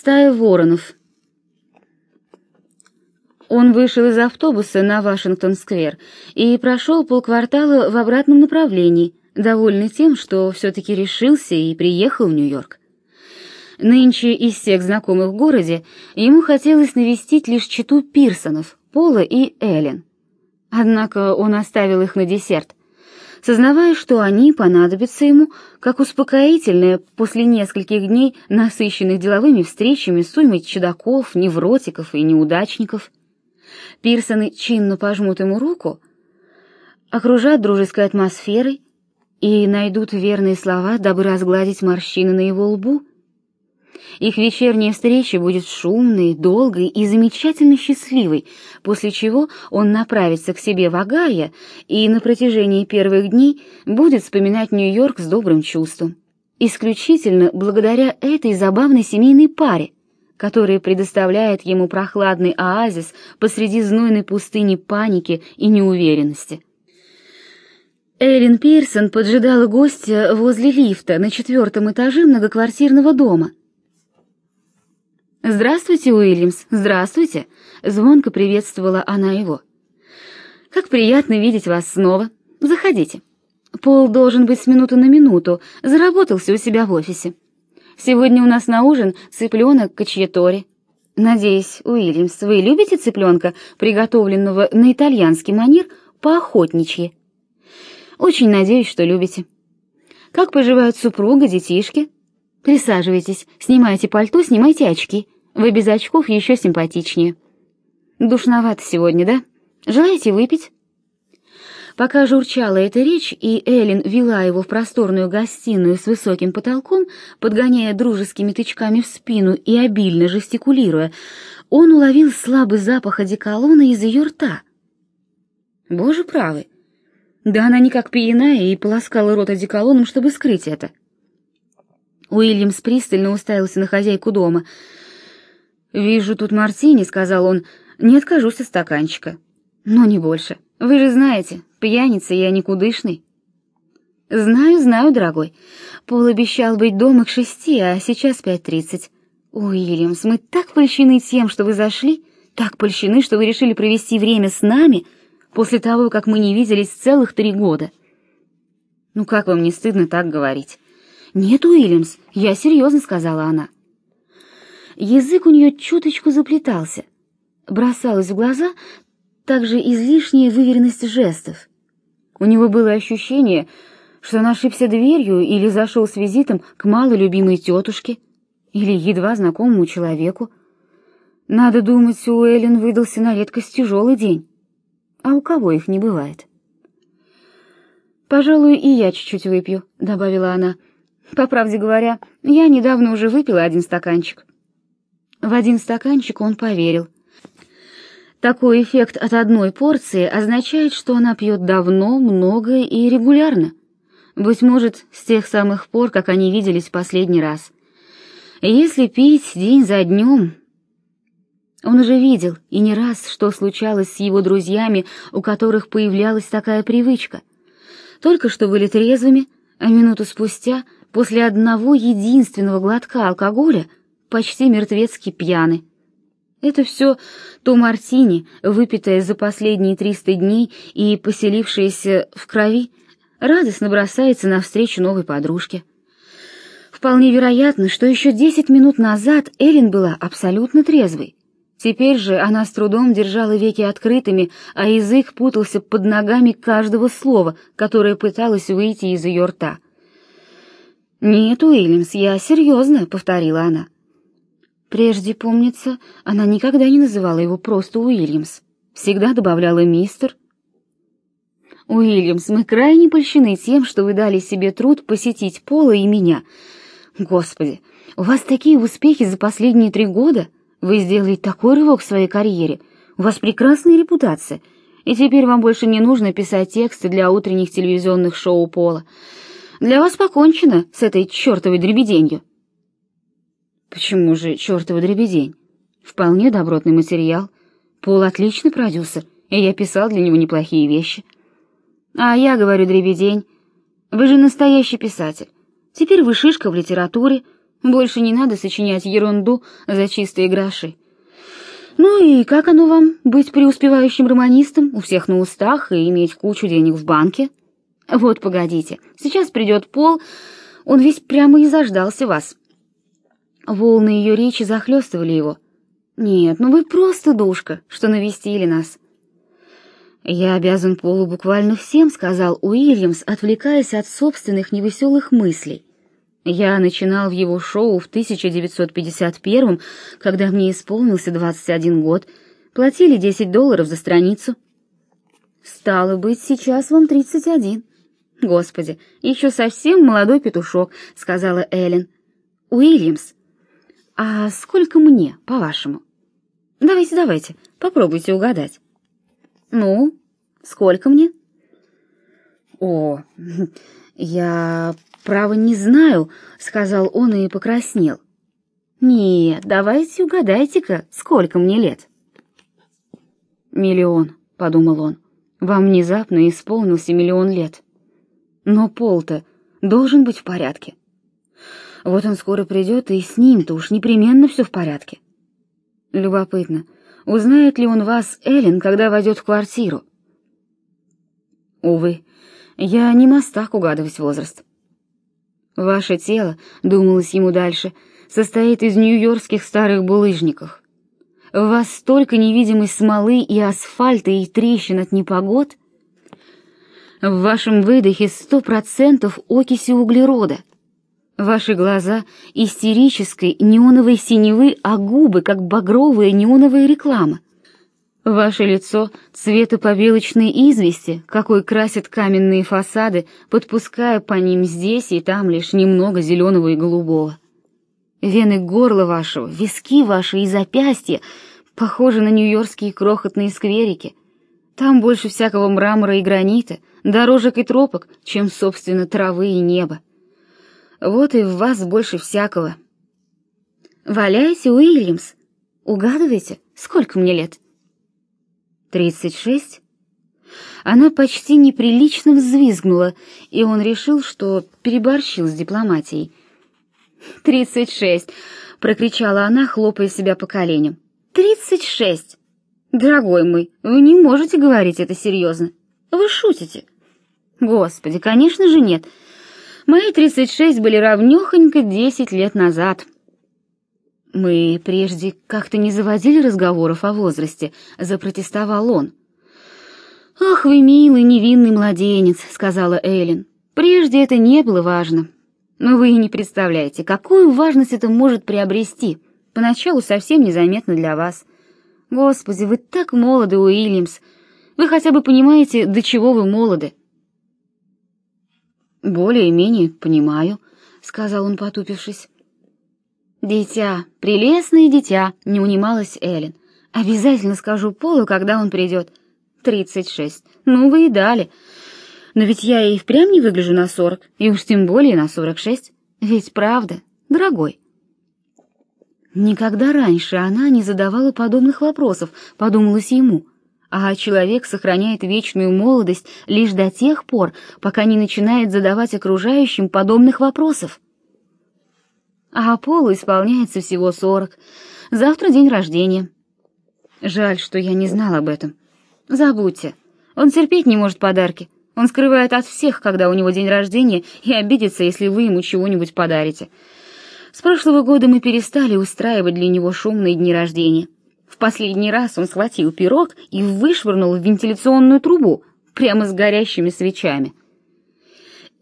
Стая воронов. Он вышел из автобуса на Вашингтон-сквер и прошел полквартала в обратном направлении, довольный тем, что все-таки решился и приехал в Нью-Йорк. Нынче из всех знакомых в городе ему хотелось навестить лишь читу Пирсонов, Пола и Эллен. Однако он оставил их на десерт, сознавая, что они понадобятся ему как успокоительное после нескольких дней, насыщенных деловыми встречами с уймой чудаков, невротиков и неудачников. Пирсоны чинно пожмут ему руку, окружат дружеской атмосферой и найдут верные слова, дабы разгладить морщины на его лбу. Их вечерняя встреча будет шумной, долгой и замечательно счастливой, после чего он направится к себе в Огайо и на протяжении первых дней будет вспоминать Нью-Йорк с добрым чувством. Исключительно благодаря этой забавной семейной паре, которая предоставляет ему прохладный оазис посреди знойной пустыни паники и неуверенности. Эллен Пирсон поджидала гостя возле лифта на четвертом этаже многоквартирного дома. «Здравствуйте, Уильямс, здравствуйте!» — звонко приветствовала она его. «Как приятно видеть вас снова. Заходите. Пол должен быть с минуты на минуту, заработался у себя в офисе. Сегодня у нас на ужин цыпленок качьетори. Надеюсь, Уильямс, вы любите цыпленка, приготовленного на итальянский манер поохотничьи? Очень надеюсь, что любите. Как поживают супруга, детишки?» Присаживайтесь, снимайте пальто, снимайте очки. Вы без очков еще симпатичнее. Душновато сегодня, да? Желаете выпить? Пока журчала эта речь, и Эллен вела его в просторную гостиную с высоким потолком, подгоняя дружескими тычками в спину и обильно жестикулируя, он уловил слабый запах одеколона из ее рта. Боже правый! Да она никак пьяная и полоскала рот одеколоном, чтобы скрыть это. Уильямс пристально уставился на хозяйку дома. «Вижу тут мартини», — сказал он, — «не откажусь от стаканчика». «Но не больше. Вы же знаете, пьяница я никудышный». «Знаю, знаю, дорогой. Пол обещал быть дома к шести, а сейчас пять тридцать. Уильямс, мы так польщены тем, что вы зашли, так польщены, что вы решили провести время с нами после того, как мы не виделись целых три года». «Ну как вам не стыдно так говорить?» «Нет, Уильямс, я серьезно», — сказала она. Язык у нее чуточку заплетался. Бросалась в глаза также излишняя выверенность жестов. У него было ощущение, что он ошибся дверью или зашел с визитом к малолюбимой тетушке или едва знакомому человеку. Надо думать, у Эллен выдался на редкость тяжелый день. А у кого их не бывает? «Пожалуй, и я чуть-чуть выпью», — добавила она. По правде говоря, я недавно уже выпила один стаканчик. В один стаканчик он поверил. Такой эффект от одной порции означает, что она пьет давно, много и регулярно. Быть может, с тех самых пор, как они виделись в последний раз. Если пить день за днем... Он уже видел, и не раз, что случалось с его друзьями, у которых появлялась такая привычка. Только что были трезвыми, а минуту спустя — после одного единственного глотка алкоголя почти мертвецки пьяны. Это все то мартини, выпитое за последние триста дней и поселившееся в крови, радостно бросается навстречу новой подружке. Вполне вероятно, что еще десять минут назад Эллен была абсолютно трезвой. Теперь же она с трудом держала веки открытыми, а язык путался под ногами каждого слова, которое пыталось выйти из ее рта — «Нет, Уильямс, я серьезно», — повторила она. Прежде, помнится, она никогда не называла его просто Уильямс. Всегда добавляла «мистер». «Уильямс, мы крайне польщены тем, что вы дали себе труд посетить Пола и меня. Господи, у вас такие успехи за последние три года. Вы сделали такой рывок в своей карьере. У вас прекрасная репутация. И теперь вам больше не нужно писать тексты для утренних телевизионных шоу Пола. Для вас покончено с этой чертовой дребеденью». «Почему же чертова дребедень? Вполне добротный материал. Пол отличный продюсер, и я писал для него неплохие вещи». «А я говорю дребедень. Вы же настоящий писатель. Теперь вы шишка в литературе, Больше не надо сочинять ерунду за чистые гроши. Ну и как оно вам быть преуспевающим романистом, у всех на устах и иметь кучу денег в банке? Вот погодите, сейчас придет Пол, он весь прямо и заждался вас. Волны ее речи захлестывали его. Нет, ну вы просто душка, что навестили нас. Я обязан Полу буквально всем, сказал Уильямс, отвлекаясь от собственных невеселых мыслей. Я начинал в его шоу в 1951 когда мне исполнился 21 год. Платили 10 долларов за страницу. Стало быть, сейчас вам 31. Господи, еще совсем молодой петушок, сказала Эллен. Уильямс, а сколько мне, по-вашему? Давайте, давайте, попробуйте угадать. Ну, сколько мне? О, я право не знаю, сказал он и покраснел. Нет, давайте угадайте-ка, сколько мне лет. Миллион, подумал он. Вам внезапно исполнился миллион лет. Но пол-то должен быть в порядке. Вот он скоро придет, и с ним-то уж непременно все в порядке. Любопытно, узнает ли он вас, Эллен, когда войдет в квартиру? Увы, я не мастак угадывать возраст. Ваше тело, думалось ему дальше, состоит из нью-йоркских старых булыжников. В вас столько невидимой смолы и асфальта и трещин от непогод. В вашем выдохе сто процентов окиси углерода. Ваши глаза истерической неоновой синевы, а губы как багровая неоновая реклама. Ваше лицо цвета побелочной извести, какой красят каменные фасады, подпуская по ним здесь и там лишь немного зеленого и голубого. Вены горла вашего, виски ваши и запястья похожи на нью-йоркские крохотные скверики. Там больше всякого мрамора и гранита, дорожек и тропок, чем, собственно, травы и неба. Вот и в вас больше всякого. Валяйте, Уильямс. Угадываете, сколько мне лет? Тридцать шесть. Она почти неприлично взвизгнула, и он решил, что переборщил с дипломатией. «Тридцать шесть!» — прокричала она, хлопая себя по коленям. «Тридцать шесть! Дорогой мой, вы не можете говорить это серьезно. Вы шутите!» «Господи, конечно же нет!» Мои тридцать шесть были равнёхонько десять лет назад. Мы прежде как-то не заводили разговоров о возрасте, запротестовал он. Ах, вы милый невинный младенец, сказала Эллен. Прежде это не было важно. Но вы и не представляете, какую важность это может приобрести. Поначалу совсем незаметно для вас. Господи, вы так молоды, Уильямс. Вы хотя бы понимаете, до чего вы молоды. Более-менее понимаю, сказал он, потупившись. Дитя, прелестное дитя, не унималась Эллен. Обязательно скажу Полу, когда он придет. Тридцать шесть. Ну вы и дали. Но ведь я и впрямь не выгляжу на сорок, и уж тем более на сорок шесть. Ведь правда, дорогой. Никогда раньше она не задавала подобных вопросов, подумалось ему а человек сохраняет вечную молодость лишь до тех пор, пока не начинает задавать окружающим подобных вопросов. А Полу исполняется всего сорок. Завтра день рождения. Жаль, что я не знал об этом. Забудьте. Он терпеть не может подарки. Он скрывает от всех, когда у него день рождения, и обидится, если вы ему чего-нибудь подарите. С прошлого года мы перестали устраивать для него шумные дни рождения. В последний раз он схватил пирог и вышвырнул в вентиляционную трубу, прямо с горящими свечами.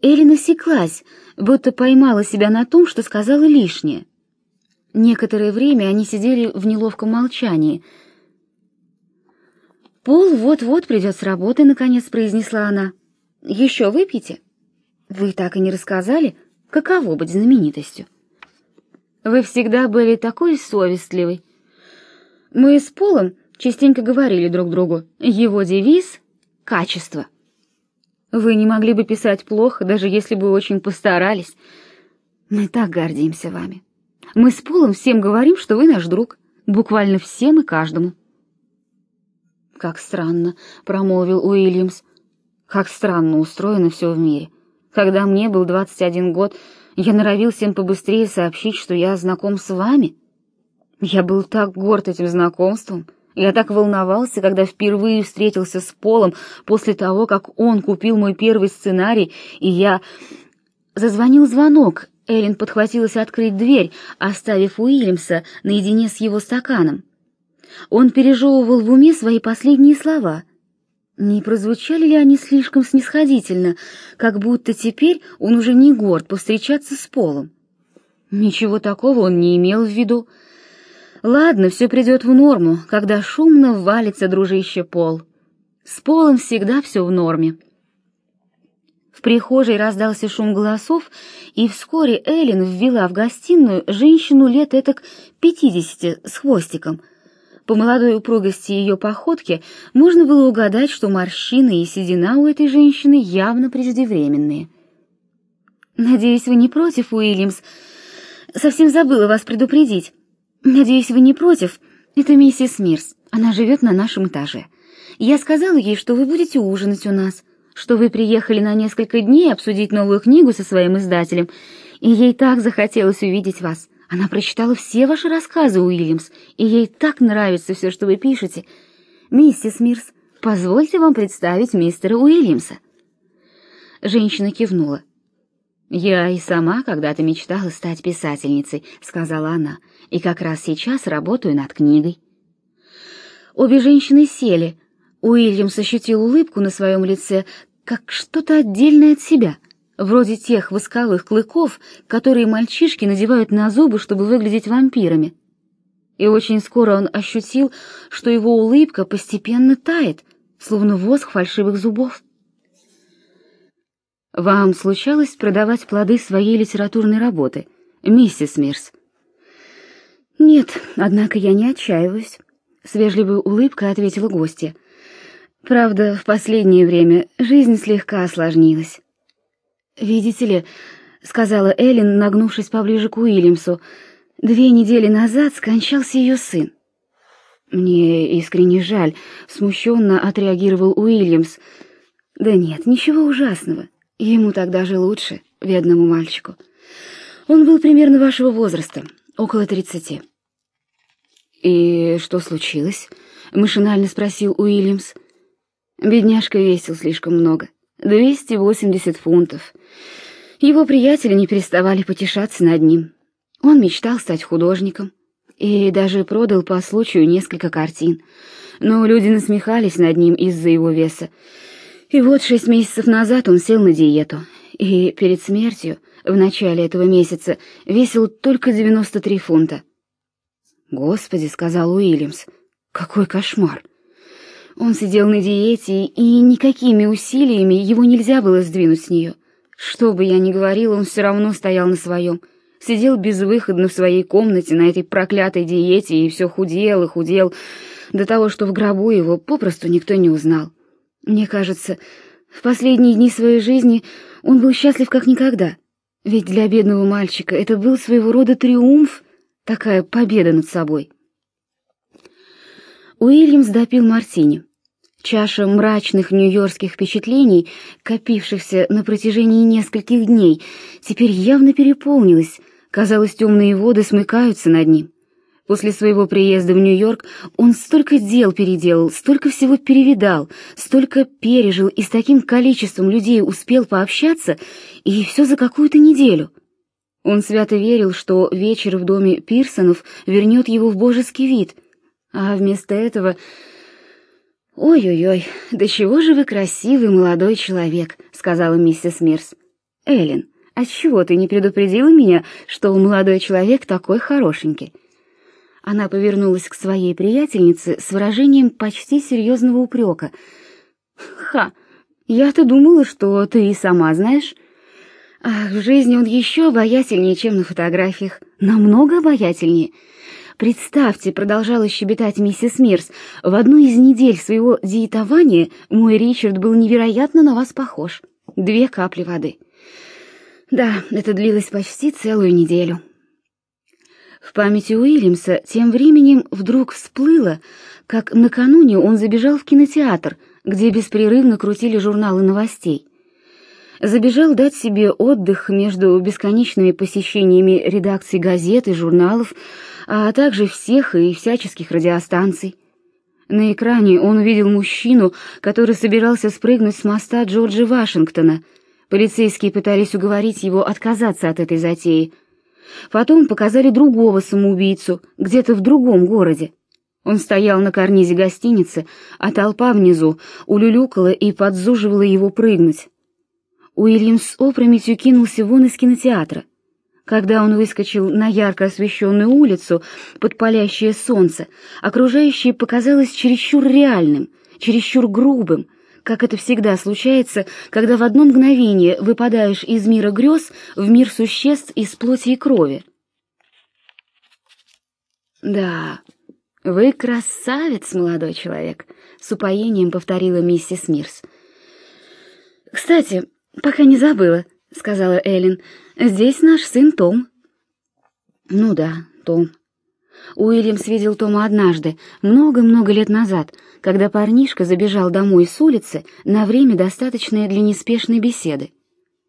Элли насеклась, будто поймала себя на том, что сказала лишнее. Некоторое время они сидели в неловком молчании. «Пол вот-вот придет с работы», — наконец произнесла она. «Еще выпьете?» «Вы так и не рассказали, каково быть знаменитостью?» «Вы всегда были такой совестливой», мы с Полом частенько говорили друг другу. Его девиз — качество. Вы не могли бы писать плохо, даже если бы очень постарались. Мы так гордимся вами. Мы с Полом всем говорим, что вы наш друг. Буквально всем и каждому. «Как странно», — промолвил Уильямс. «Как странно устроено все в мире. Когда мне был 21 год, Я норовил всем побыстрее сообщить, что я знаком с вами. Я был так горд этим знакомством. Я так волновался, когда впервые встретился с Полом после того, как он купил мой первый сценарий, и я... Зазвонил звонок. Эллен подхватилась открыть дверь, оставив Уильямса наедине с его стаканом. Он пережевывал в уме свои последние слова. Не прозвучали ли они слишком снисходительно, как будто теперь он уже не горд повстречаться с Полом? Ничего такого он не имел в виду. Ладно, все придет в норму, когда шумно валится дружище Пол. С Полом всегда все в норме. В прихожей раздался шум голосов, и вскоре Эллен ввела в гостиную женщину лет этак пятидесяти с хвостиком. По молодой упругости ее походки можно было угадать, что морщины и седина у этой женщины явно преждевременные. «Надеюсь, вы не против, Уильямс? Совсем забыла вас предупредить. Надеюсь, вы не против? Это миссис Мирс. Она живет на нашем этаже. Я сказала ей, что вы будете ужинать у нас, что вы приехали на несколько дней обсудить новую книгу со своим издателем, и ей так захотелось увидеть вас. Она прочитала все ваши рассказы, Уильямс, и ей так нравится все, что вы пишете. Миссис Мирс, позвольте вам представить мистера Уильямса. Женщина кивнула. «Я и сама когда-то мечтала стать писательницей», — сказала она, — «и как раз сейчас работаю над книгой». Обе женщины сели. Уильямс ощутил улыбку на своем лице, как что-то отдельное от себя, вроде тех восковых клыков, которые мальчишки надевают на зубы, чтобы выглядеть вампирами. И очень скоро он ощутил, что его улыбка постепенно тает, словно воск фальшивых зубов. Вам случалось продавать плоды своей литературной работы, миссис Мирс? Нет, однако я не отчаиваюсь, с вежливой улыбкой ответила гостья. Правда, в последнее время жизнь слегка осложнилась. Видите ли, сказала Эллен, нагнувшись поближе к Уильямсу, две недели назад скончался ее сын. Мне искренне жаль, смущенно отреагировал Уильямс. Да нет, ничего ужасного. Ему тогда же лучше, бедному мальчику. Он был примерно вашего возраста, около тридцати. «И что случилось?» — машинально спросил Уильямс. Бедняжка весил слишком много. Двести восемьдесят фунтов. Его приятели не переставали потешаться над ним. Он мечтал стать художником и даже продал по случаю несколько картин. Но люди насмехались над ним из-за его веса, и вот шесть месяцев назад он сел на диету, и перед смертью, в начале этого месяца, весил только 93 фунта. «Господи», — сказал Уильямс, — «какой кошмар!» Он сидел на диете, и никакими усилиями его нельзя было сдвинуть с нее. Что бы я ни говорил, он все равно стоял на своем. Сидел безвыходно в своей комнате на этой проклятой диете и все худел и худел, до того, что в гробу его попросту никто не узнал. Мне кажется, в последние дни своей жизни он был счастлив как никогда. Ведь для бедного мальчика это был своего рода триумф, такая победа над собой. Уильямс допил мартини. Чаша мрачных нью-йоркских впечатлений, копившихся на протяжении нескольких дней, теперь явно переполнилась. Казалось, темные воды смыкаются над ним. После своего приезда в Нью-Йорк он столько дел переделал, столько всего перевидал, столько пережил и с таким количеством людей успел пообщаться, и все за какую-то неделю. Он свято верил, что вечер в доме Пирсонов вернет его в божеский вид, а вместо этого... «Ой-ой-ой, да чего же вы красивый молодой человек», — сказала миссис Мирс. «Эллен, а чего ты не предупредила меня, что молодой человек такой хорошенький?» Она повернулась к своей приятельнице с выражением почти серьезного упрека. «Ха! Я-то думала, что ты и сама знаешь. Ах, в жизни он еще обаятельнее, чем на фотографиях. Намного обаятельнее. Представьте, продолжала щебетать миссис Мирс, в одну из недель своего диетования мой Ричард был невероятно на вас похож. Две капли воды. Да, это длилось почти целую неделю. В памяти Уильямса тем временем вдруг всплыло, как накануне он забежал в кинотеатр, где беспрерывно крутили журналы новостей. Забежал дать себе отдых между бесконечными посещениями редакций газет и журналов, а также всех и всяческих радиостанций. На экране он увидел мужчину, который собирался спрыгнуть с моста Джорджа Вашингтона. Полицейские пытались уговорить его отказаться от этой затеи. Потом показали другого самоубийцу, где-то в другом городе. Он стоял на карнизе гостиницы, а толпа внизу улюлюкала и подзуживала его прыгнуть. Уильямс опрометью кинулся вон из кинотеатра. Когда он выскочил на ярко освещенную улицу под палящее солнце, окружающее показалось чересчур реальным, чересчур грубым, как это всегда случается, когда в одно мгновение выпадаешь из мира грез в мир существ из плоти и крови. «Да, вы красавец, молодой человек», — с упоением повторила миссис Мирс. «Кстати, пока не забыла», — сказала Эллен, — «здесь наш сын Том». «Ну да, Том». Уильямс видел Тома однажды, много-много лет назад, когда парнишка забежал домой с улицы на время, достаточное для неспешной беседы.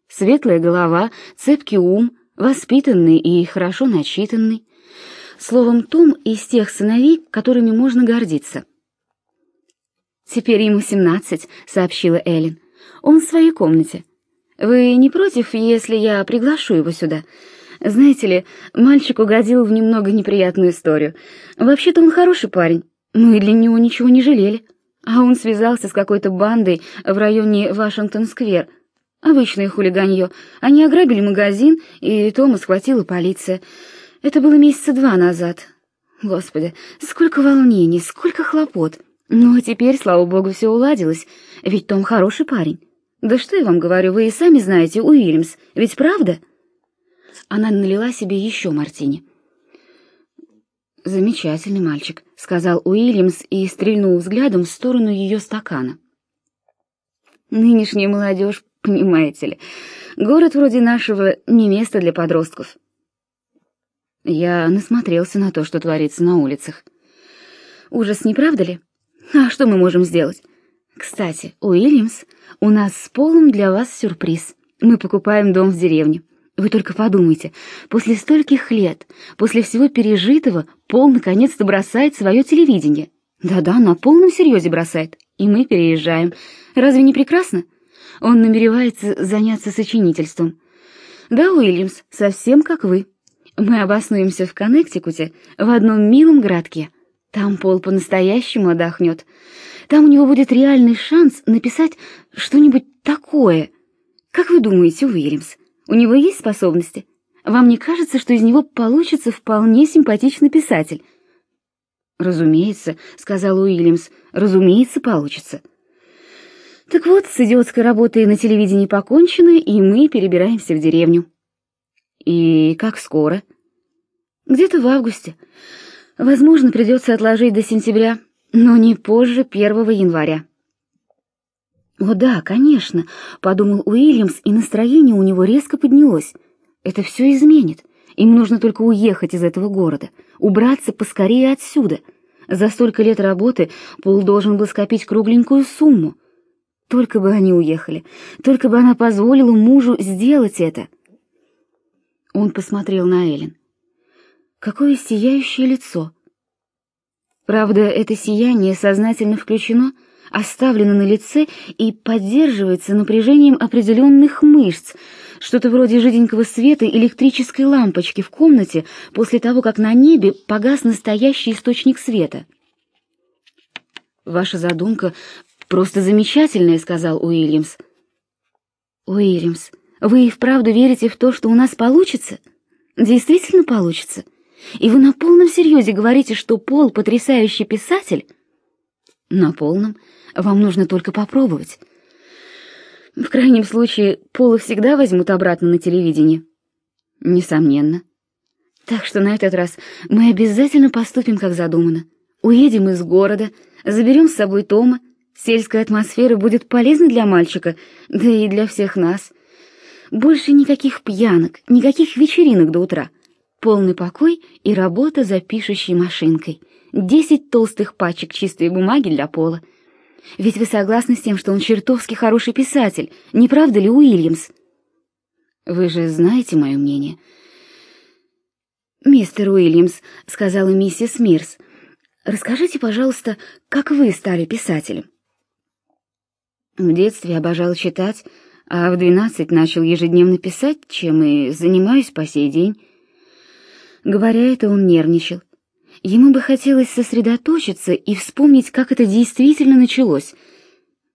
Светлая голова, цепкий ум, воспитанный и хорошо начитанный. Словом, Том из тех сыновей, которыми можно гордиться. «Теперь ему семнадцать», — сообщила Эллен. «Он в своей комнате. Вы не против, если я приглашу его сюда? Знаете ли, мальчик угодил в немного неприятную историю. Вообще-то он хороший парень. Мы для него ничего не жалели. А он связался с какой-то бандой в районе Вашингтон-сквер. Обычное хулиганье. Они ограбили магазин, и Тома схватила полиция. Это было месяца два назад. Господи, сколько волнений, сколько хлопот. Ну, а теперь, слава богу, все уладилось, ведь Том хороший парень. Да что я вам говорю, вы и сами знаете, Уильямс, ведь правда? Она налила себе еще мартини. Замечательный мальчик, сказал Уильямс и стрельнул взглядом в сторону ее стакана. Нынешняя молодежь, понимаете ли, город вроде нашего не место для подростков. Я насмотрелся на то, что творится на улицах. Ужас, не правда ли? А что мы можем сделать? Кстати, Уильямс, у нас с Полом для вас сюрприз. Мы покупаем дом в деревне. Вы только подумайте, после стольких лет, после всего пережитого, Пол наконец-то бросает свое телевидение. Да-да, на полном серьезе бросает. И мы переезжаем. Разве не прекрасно? Он намеревается заняться сочинительством. Да, Уильямс, совсем как вы. Мы обоснуемся в Коннектикуте, в одном милом городке. Там Пол по-настоящему отдохнет. Там у него будет реальный шанс написать что-нибудь такое. Как вы думаете, Уильямс, у него есть способности? Вам не кажется, что из него получится вполне симпатичный писатель? Разумеется, сказал Уильямс. Разумеется, получится. Так вот, с идиотской работой на телевидении покончено, и мы перебираемся в деревню. И как скоро? Где-то в августе. Возможно, придется отложить до сентября но не позже первого января. «О да, конечно», — подумал Уильямс, и настроение у него резко поднялось. «Это все изменит. Им нужно только уехать из этого города, убраться поскорее отсюда. За столько лет работы Пол должен был скопить кругленькую сумму. Только бы они уехали, только бы она позволила мужу сделать это». Он посмотрел на Эллен. «Какое сияющее лицо!» Правда, это сияние сознательно включено, оставлено на лице и поддерживается напряжением определенных мышц, что-то вроде жиденького света электрической лампочки в комнате после того, как на небе погас настоящий источник света. «Ваша задумка просто замечательная», — сказал Уильямс. «Уильямс, вы и вправду верите в то, что у нас получится? Действительно получится?» И вы на полном серьезе говорите, что Пол потрясающий писатель? На полном. Вам нужно только попробовать. В крайнем случае, Пола всегда возьмут обратно на телевидение. Несомненно. Так что на этот раз мы обязательно поступим, как задумано. Уедем из города, заберем с собой Тома. Сельская атмосфера будет полезна для мальчика, да и для всех нас. Больше никаких пьянок, никаких вечеринок до утра. Полный покой и работа за пишущей машинкой. Десять толстых пачек чистой бумаги для пола. Ведь вы согласны с тем, что он чертовски хороший писатель, не правда ли, Уильямс? Вы же знаете мое мнение. Мистер Уильямс, сказала миссис Мирс, расскажите, пожалуйста, как вы стали писателем? В детстве обожал читать, а в двенадцать начал ежедневно писать, чем и занимаюсь по сей день. Говоря это, он нервничал. Ему бы хотелось сосредоточиться и вспомнить, как это действительно началось.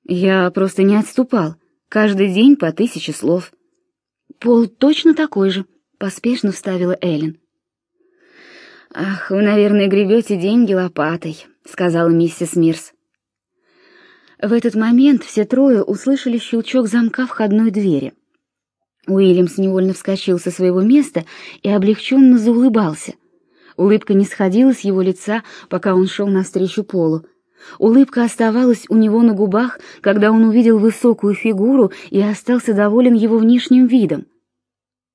Я просто не отступал, каждый день по тысяче слов. Пол точно такой же, поспешно вставила Эллен. Ах, вы, наверное, гребете деньги лопатой, сказала миссис Мирс. В этот момент все трое услышали щелчок замка входной двери. Уильямс невольно вскочил со своего места и облегченно заулыбался. Улыбка не сходила с его лица, пока он шел навстречу Полу. Улыбка оставалась у него на губах, когда он увидел высокую фигуру и остался доволен его внешним видом.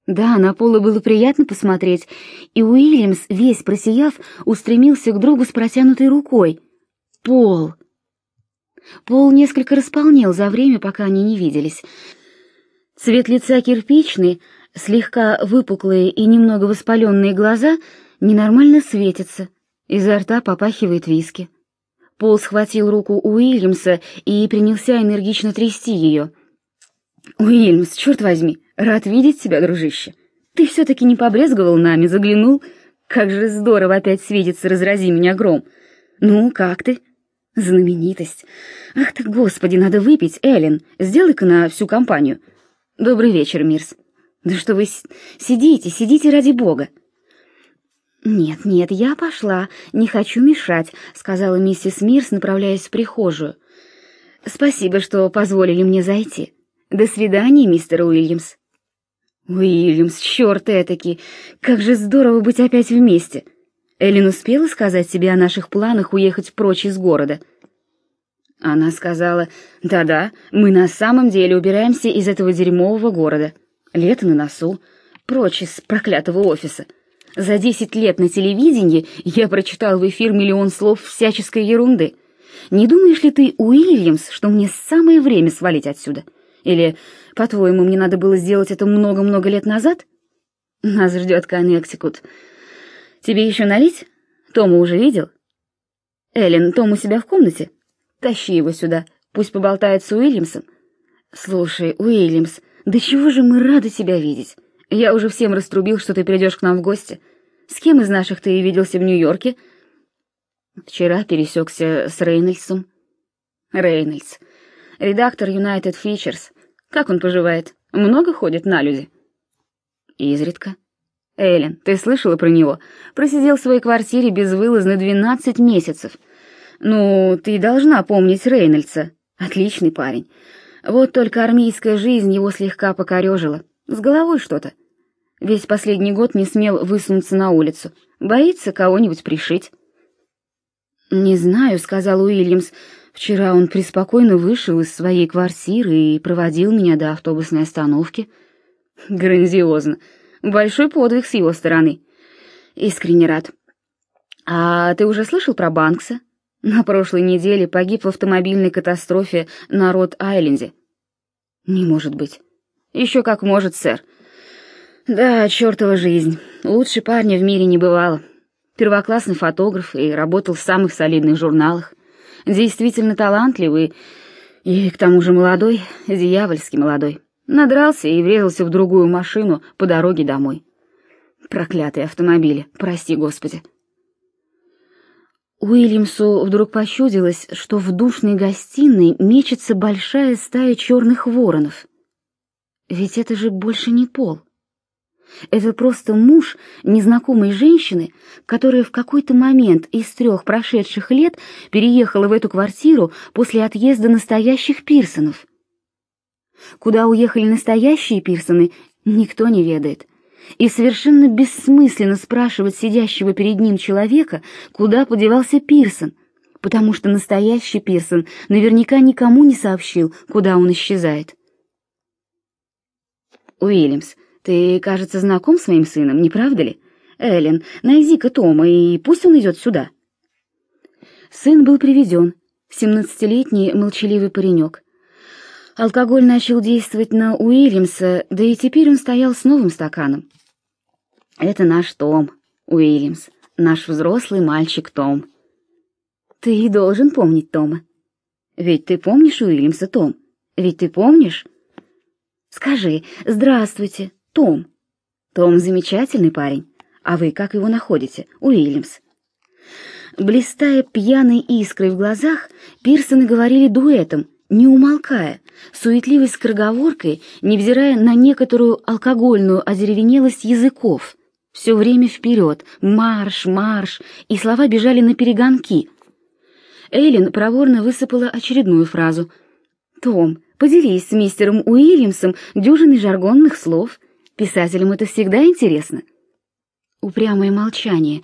Да, на Пола было приятно посмотреть, и Уильямс, весь просияв, устремился к другу с протянутой рукой. «Пол!» Пол несколько располнел за время, пока они не виделись. Цвет лица кирпичный, слегка выпуклые и немного воспаленные глаза — ненормально светится, изо рта попахивает виски. Пол схватил руку Уильямса и принялся энергично трясти ее. «Уильямс, черт возьми, рад видеть тебя, дружище. Ты все-таки не побрезговал нами, заглянул. Как же здорово опять светится, разрази меня гром. Ну, как ты?» «Знаменитость. Ах ты, господи, надо выпить, Эллен. Сделай-ка на всю компанию. Добрый вечер, Мирс. Да что вы сидите, сидите ради бога. «Нет, нет, я пошла, не хочу мешать», — сказала миссис Мирс, направляясь в прихожую. «Спасибо, что позволили мне зайти. До свидания, мистер Уильямс». «Уильямс, черт этакий! Как же здорово быть опять вместе!» Эллен успела сказать себе о наших планах уехать прочь из города. Она сказала, «Да-да, мы на самом деле убираемся из этого дерьмового города. Лето на носу, прочь из проклятого офиса». За десять лет на телевидении я прочитал в эфир миллион слов всяческой ерунды. Не думаешь ли ты, Уильямс, что мне самое время свалить отсюда? Или, по-твоему, мне надо было сделать это много-много лет назад? Нас ждет Коннектикут. Тебе еще налить? Тома уже видел? Эллен, Том у себя в комнате? Тащи его сюда, пусть поболтает с Уильямсом. Слушай, Уильямс, да чего же мы рады тебя видеть. Я уже всем раструбил, что ты придешь к нам в гости. С кем из наших ты виделся в Нью-Йорке? Вчера пересекся с Рейнольдсом. Рейнольдс. Редактор United Features. Как он поживает? Много ходит на люди? Изредка. Эллен, ты слышала про него? Просидел в своей квартире безвылазно 12 месяцев. Ну, ты должна помнить Рейнольдса. Отличный парень. Вот только армейская жизнь его слегка покорежила. С головой что-то. Весь последний год не смел высунуться на улицу. Боится кого-нибудь пришить. «Не знаю», — сказал Уильямс. «Вчера он преспокойно вышел из своей квартиры и проводил меня до автобусной остановки». «Грандиозно. Большой подвиг с его стороны. Искренне рад. А ты уже слышал про Банкса? На прошлой неделе погиб в автомобильной катастрофе на Рот-Айленде». «Не может быть». Еще как может, сэр. Да, чертова жизнь. Лучше парня в мире не бывало. Первоклассный фотограф и работал в самых солидных журналах. Действительно талантливый и к тому же молодой, дьявольски молодой. Надрался и врезался в другую машину по дороге домой. Проклятые автомобили, прости, Господи. Уильямсу вдруг пощудилось, что в душной гостиной мечется большая стая черных воронов. Ведь это же больше не Пол. Это просто муж незнакомой женщины, которая в какой-то момент из трех прошедших лет переехала в эту квартиру после отъезда настоящих Пирсонов. Куда уехали настоящие Пирсоны, никто не ведает. И совершенно бессмысленно спрашивать сидящего перед ним человека, куда подевался Пирсон, потому что настоящий Пирсон наверняка никому не сообщил, куда он исчезает. Уильямс, ты, кажется, знаком с моим сыном, не правда ли? Эллен, найди-ка Тома, и пусть он идет сюда». Сын был приведен, Семнадцатилетний молчаливый паренек. Алкоголь начал действовать на Уильямса, да и теперь он стоял с новым стаканом. «Это наш Том, Уильямс, наш взрослый мальчик Том». «Ты и должен помнить Тома. Ведь ты помнишь Уильямса, Том? Ведь ты помнишь?» «Скажи, здравствуйте, Том». «Том замечательный парень. А вы как его находите, Уильямс?» Блистая пьяной искрой в глазах, Пирсоны говорили дуэтом, не умолкая, суетливой скороговоркой, невзирая на некоторую алкогольную озеревенелость языков. Все время вперед, марш, марш, и слова бежали на перегонки. Эйлин проворно высыпала очередную фразу. «Том, поделись с мистером Уильямсом дюжиной жаргонных слов. Писателям это всегда интересно». Упрямое молчание.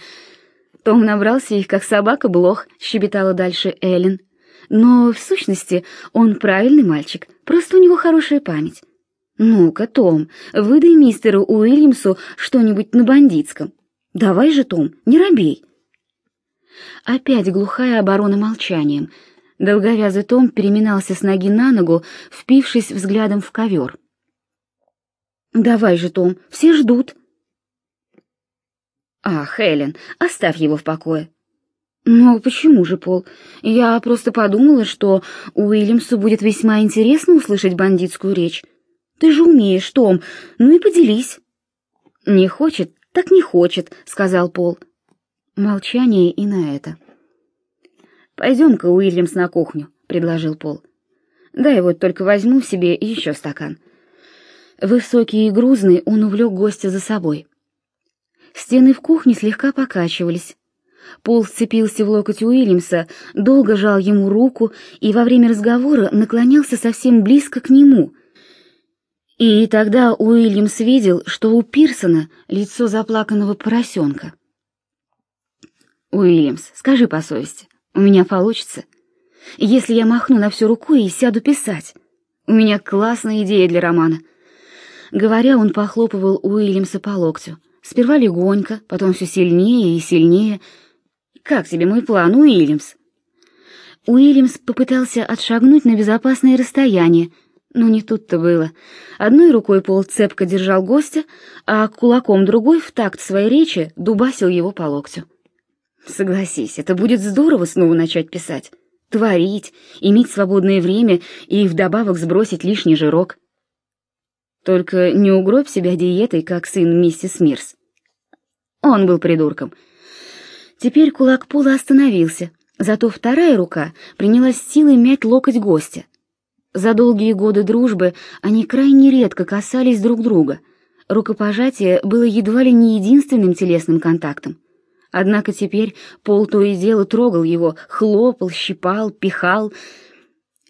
Том набрался их, как собака блох, щебетала дальше Эллен. Но, в сущности, он правильный мальчик, просто у него хорошая память. «Ну-ка, Том, выдай мистеру Уильямсу что-нибудь на бандитском. Давай же, Том, не робей». Опять глухая оборона молчанием. Долговязый Том переминался с ноги на ногу, впившись взглядом в ковер. «Давай же, Том, все ждут». «Ах, Хелен, оставь его в покое. «Ну, почему же, Пол? Я просто подумала, что Уильямсу будет весьма интересно услышать бандитскую речь. Ты же умеешь, Том, ну и поделись». «Не хочет, так не хочет», — сказал Пол. Молчание и на это. «Пойдем-ка, Уильямс, на кухню», — предложил Пол. «Дай вот только возьму себе еще стакан». Высокий и грузный он увлек гостя за собой. Стены в кухне слегка покачивались. Пол вцепился в локоть Уильямса, долго жал ему руку и во время разговора наклонялся совсем близко к нему. И тогда Уильямс видел, что у Пирсона лицо заплаканного поросенка. «Уильямс, скажи по совести, у меня получится? Если я махну на всю рукой и сяду писать? У меня классная идея для романа». Говоря, он похлопывал Уильямса по локтю. Сперва легонько, потом все сильнее и сильнее — как тебе мой план, Уильямс?» Уильямс попытался отшагнуть на безопасное расстояние, но не тут-то было. Одной рукой Пол цепко держал гостя, а кулаком другой в такт своей речи дубасил его по локтю. «Согласись, это будет здорово снова начать писать, творить, иметь свободное время и вдобавок сбросить лишний жирок. Только не угробь себя диетой, как сын миссис Мирс». Он был придурком — Теперь кулак Пола остановился, зато вторая рука принялась силой мять локоть гостя. За долгие годы дружбы они крайне редко касались друг друга. Рукопожатие было едва ли не единственным телесным контактом. Однако теперь Пол то и дело трогал его, хлопал, щипал, пихал.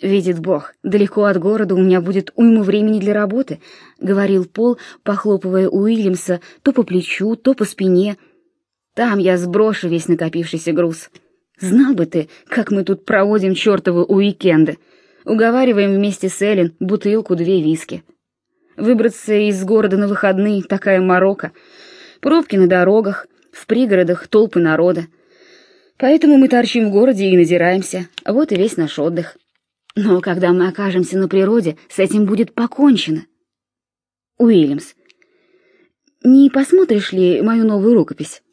«Видит Бог, далеко от города у меня будет уйма времени для работы», — говорил Пол, похлопывая Уильямса то по плечу, то по спине — там я сброшу весь накопившийся груз. Знал бы ты, как мы тут проводим чертовы уикенды. Уговариваем вместе с Эллен бутылку-две виски. Выбраться из города на выходные — такая морока. Пробки на дорогах, в пригородах толпы народа. Поэтому мы торчим в городе и надираемся. Вот и весь наш отдых. Но когда мы окажемся на природе, с этим будет покончено. Уильямс, не посмотришь ли мою новую рукопись?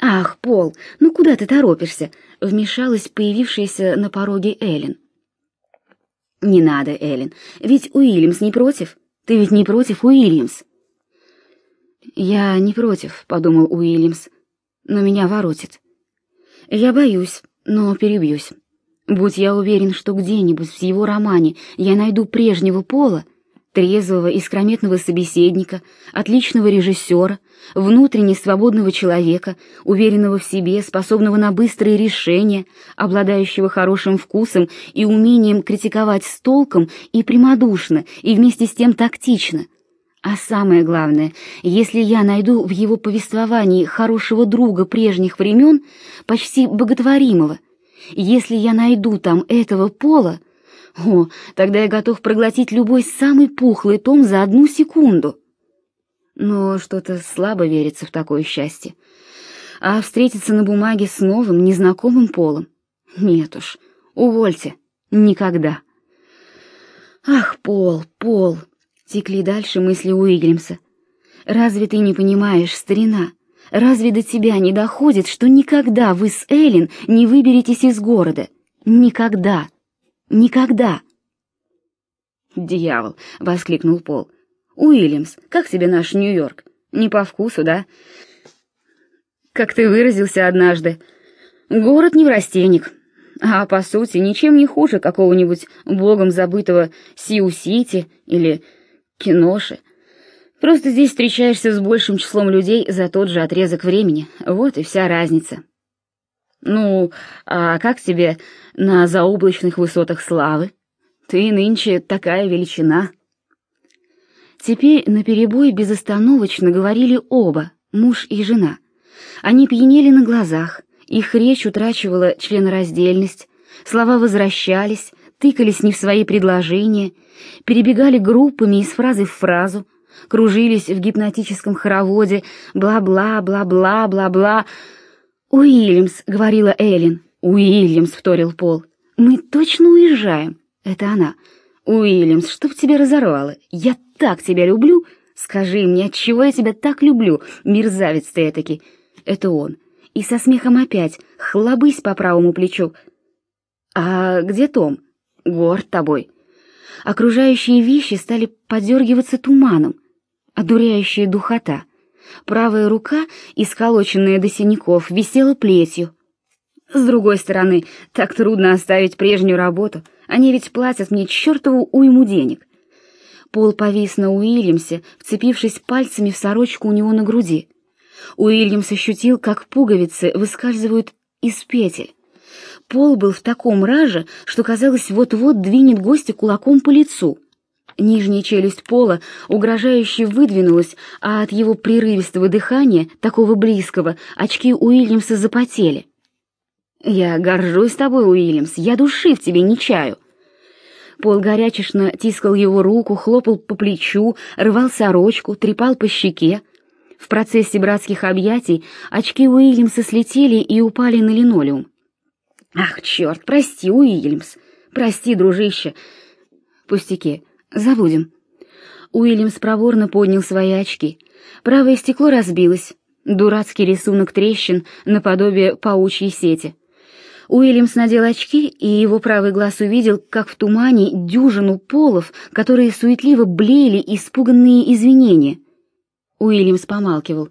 «Ах, Пол, ну куда ты торопишься?» — вмешалась появившаяся на пороге Эллен. «Не надо, Эллен, ведь Уильямс не против. Ты ведь не против, Уильямс?» «Я не против», — подумал Уильямс, — «но меня воротит. Я боюсь, но перебьюсь. Будь я уверен, что где-нибудь в его романе я найду прежнего Пола, — трезвого, искрометного собеседника, отличного режиссера, внутренне свободного человека, уверенного в себе, способного на быстрые решения, обладающего хорошим вкусом и умением критиковать с толком и прямодушно, и вместе с тем тактично. А самое главное, если я найду в его повествовании хорошего друга прежних времен, почти боготворимого, если я найду там этого пола, о, тогда я готов проглотить любой самый пухлый том за одну секунду. Но что-то слабо верится в такое счастье. А встретиться на бумаге с новым, незнакомым полом? Нет уж, Увольте. Никогда. Ах, Пол, Пол, текли дальше мысли Уильямса. Разве ты не понимаешь, старина? Разве до тебя не доходит, что никогда вы с Эллен не выберетесь из города? Никогда. Никогда. «Дьявол!» — воскликнул Пол. «Уильямс, как тебе наш Нью-Йорк? Не по вкусу, да?» «Как ты выразился однажды, город неврастенник, а по сути ничем не хуже какого-нибудь богом забытого Сиу-Сити или Киноши. Просто здесь встречаешься с большим числом людей за тот же отрезок времени. Вот и вся разница». «Ну, а как тебе на заоблачных высотах славы?» Ты нынче такая величина. Теперь наперебой безостановочно говорили оба, муж и жена. Они пьянели на глазах, их речь утрачивала членораздельность, слова возвращались, тыкались не в свои предложения, перебегали группами из фразы в фразу, кружились в гипнотическом хороводе «бла-бла, бла-бла, бла-бла». «Уильямс», — говорила Эллен. «Уильямс», — вторил Пол. «Мы точно уезжаем». Это она. Уильямс, чтоб тебя разорвало. Я так тебя люблю. Скажи мне, от чего я тебя так люблю, мерзавец ты этакий. Это он. И со смехом опять. Хлобысь по правому плечу. А где Том? Горд тобой. Окружающие вещи стали подергиваться туманом. Одуряющая духота. Правая рука, исколоченная до синяков, висела плетью. С другой стороны, так трудно оставить прежнюю работу — они ведь платят мне чертову уйму денег. Пол повис на Уильямсе, вцепившись пальцами в сорочку у него на груди. Уильямс ощутил, как пуговицы выскальзывают из петель. Пол был в таком раже, что, казалось, вот-вот двинет гостя кулаком по лицу. Нижняя челюсть Пола угрожающе выдвинулась, а от его прерывистого дыхания, такого близкого, очки Уильямса запотели. «Я горжусь тобой, Уильямс, я души в тебе не чаю». Пол горячечно тискал его руку, хлопал по плечу, рвал сорочку, трепал по щеке. В процессе братских объятий очки Уильямса слетели и упали на линолеум. «Ах, черт, прости, Уильямс! Прости, дружище!» «Пустяки, забудем». Уильямс проворно поднял свои очки. Правое стекло разбилось. Дурацкий рисунок трещин наподобие паучьей сети. Уильямс надел очки, и его правый глаз увидел, как в тумане дюжину полов, которые суетливо блеяли испуганные извинения. Уильямс помалкивал.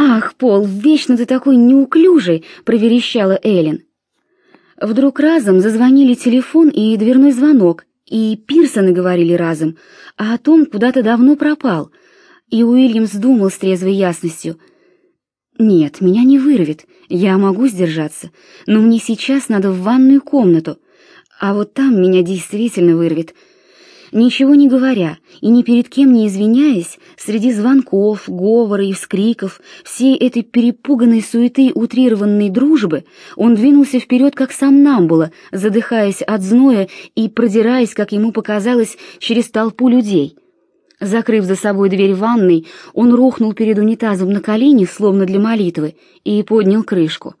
«Ах, Пол, вечно ты такой неуклюжий!» — проверещала Эллен. Вдруг разом зазвонили телефон и дверной звонок, и Пирсоны говорили разом, а о том куда-то давно пропал, и Уильямс думал с трезвой ясностью — «Нет, меня не вырвет, я могу сдержаться, но мне сейчас надо в ванную комнату, а вот там меня действительно вырвет». Ничего не говоря и ни перед кем не извиняясь, среди звонков, говора и вскриков, всей этой перепуганной суеты утрированной дружбы, он двинулся вперед, как сам Намбула, задыхаясь от зноя и продираясь, как ему показалось, через толпу людей — Закрыв за собой дверь ванной, он рухнул перед унитазом на колени, словно для молитвы, и поднял крышку.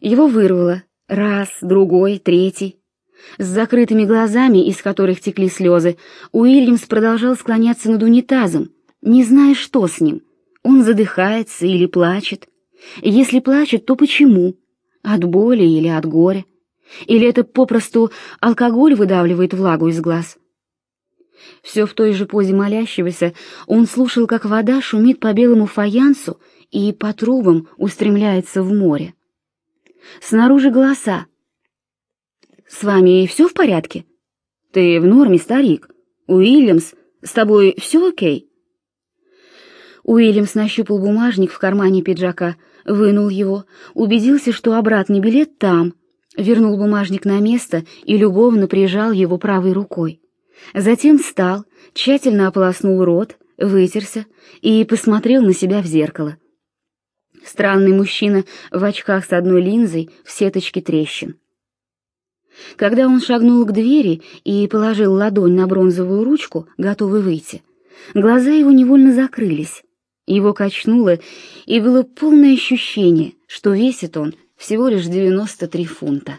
Его вырвало. Раз, другой, третий. С закрытыми глазами, из которых текли слезы, Уильямс продолжал склоняться над унитазом, не зная, что с ним. Он задыхается или плачет. Если плачет, то почему? От боли или от горя? Или это попросту алкоголь выдавливает влагу из глаз? Все в той же позе молящегося, он слушал, как вода шумит по белому фаянсу и по трубам устремляется в море. Снаружи голоса. «С вами все в порядке? Ты в норме, старик? Уильямс, с тобой все окей?» Уильямс нащупал бумажник в кармане пиджака, вынул его, убедился, что обратный билет там, вернул бумажник на место и любовно прижал его правой рукой. Затем встал, тщательно ополоснул рот, вытерся и посмотрел на себя в зеркало. Странный мужчина в очках с одной линзой в сеточке трещин. Когда он шагнул к двери и положил ладонь на бронзовую ручку, готовый выйти, глаза его невольно закрылись. Его качнуло, и было полное ощущение, что весит он всего лишь 93 фунта.